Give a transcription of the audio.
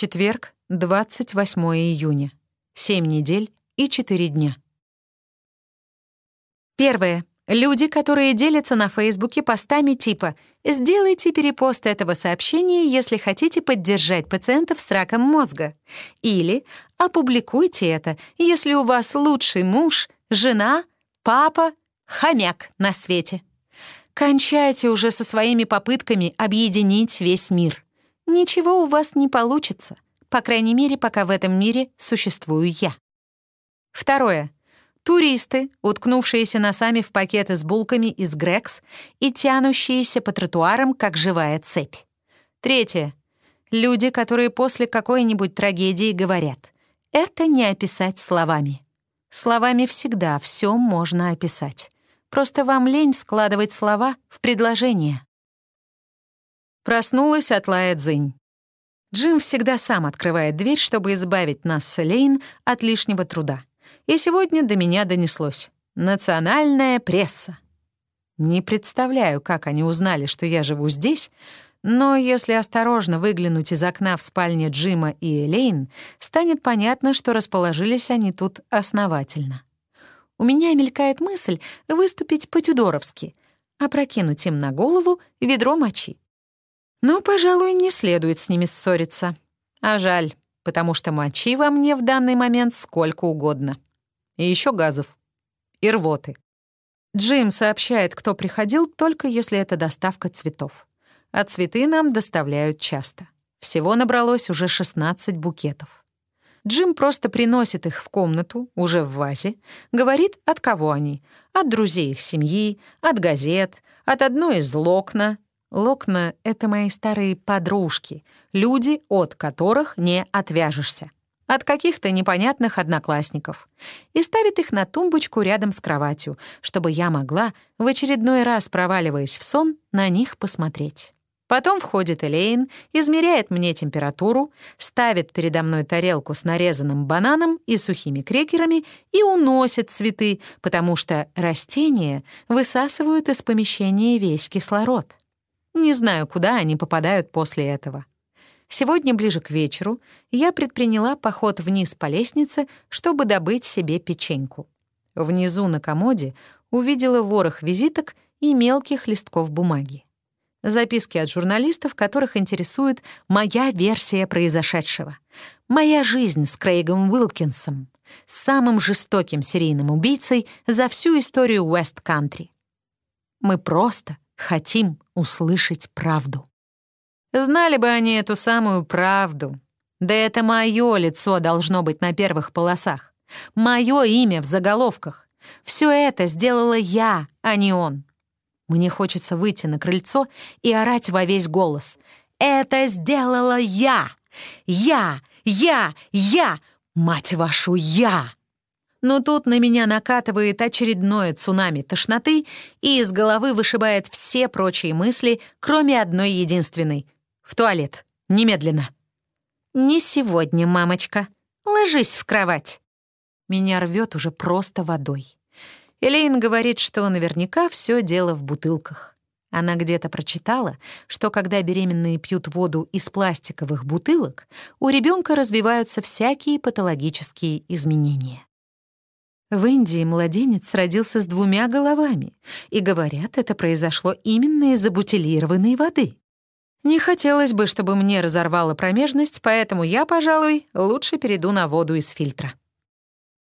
Четверг, 28 июня. 7 недель и 4 дня. Первое. Люди, которые делятся на Фейсбуке постами типа «Сделайте перепост этого сообщения, если хотите поддержать пациентов с раком мозга» или «Опубликуйте это, если у вас лучший муж, жена, папа, хомяк на свете». Кончайте уже со своими попытками объединить весь мир. Ничего у вас не получится, по крайней мере, пока в этом мире существую я. Второе. Туристы, уткнувшиеся носами в пакеты с булками из Грекс и тянущиеся по тротуарам, как живая цепь. Третье. Люди, которые после какой-нибудь трагедии говорят «это не описать словами». Словами всегда все можно описать. Просто вам лень складывать слова в предложение. Проснулась от лая дзынь. Джим всегда сам открывает дверь, чтобы избавить нас с Лейн от лишнего труда. И сегодня до меня донеслось. Национальная пресса. Не представляю, как они узнали, что я живу здесь, но если осторожно выглянуть из окна в спальне Джима и Элейн, станет понятно, что расположились они тут основательно. У меня мелькает мысль выступить по-тюдоровски, опрокинуть им на голову ведро мочи. Но, пожалуй, не следует с ними ссориться. А жаль, потому что мочи во мне в данный момент сколько угодно. И еще газов. И рвоты. Джим сообщает, кто приходил, только если это доставка цветов. А цветы нам доставляют часто. Всего набралось уже 16 букетов. Джим просто приносит их в комнату, уже в вазе, говорит, от кого они. От друзей их семьи, от газет, от одной из Локна. Локна — это мои старые подружки, люди, от которых не отвяжешься. От каких-то непонятных одноклассников. И ставит их на тумбочку рядом с кроватью, чтобы я могла, в очередной раз проваливаясь в сон, на них посмотреть. Потом входит Элейн, измеряет мне температуру, ставит передо мной тарелку с нарезанным бананом и сухими крекерами и уносит цветы, потому что растения высасывают из помещения весь кислород. Не знаю, куда они попадают после этого. Сегодня ближе к вечеру я предприняла поход вниз по лестнице, чтобы добыть себе печеньку. Внизу на комоде увидела ворох визиток и мелких листков бумаги. Записки от журналистов, которых интересует моя версия произошедшего. Моя жизнь с Крейгом Уилкинсом, самым жестоким серийным убийцей за всю историю Уэст-Кантри. Мы просто хотим услышать правду. Знали бы они эту самую правду. Да это мое лицо должно быть на первых полосах. Мое имя в заголовках. Все это сделала я, а не он. Мне хочется выйти на крыльцо и орать во весь голос. «Это сделала я! Я! Я! Я! Мать вашу, я!» Но тут на меня накатывает очередное цунами тошноты и из головы вышибает все прочие мысли, кроме одной единственной. В туалет. Немедленно. «Не сегодня, мамочка. Ложись в кровать». Меня рвет уже просто водой. Элейн говорит, что наверняка все дело в бутылках. Она где-то прочитала, что когда беременные пьют воду из пластиковых бутылок, у ребенка развиваются всякие патологические изменения. В Индии младенец родился с двумя головами, и, говорят, это произошло именно из-за бутилированной воды. Не хотелось бы, чтобы мне разорвало промежность, поэтому я, пожалуй, лучше перейду на воду из фильтра.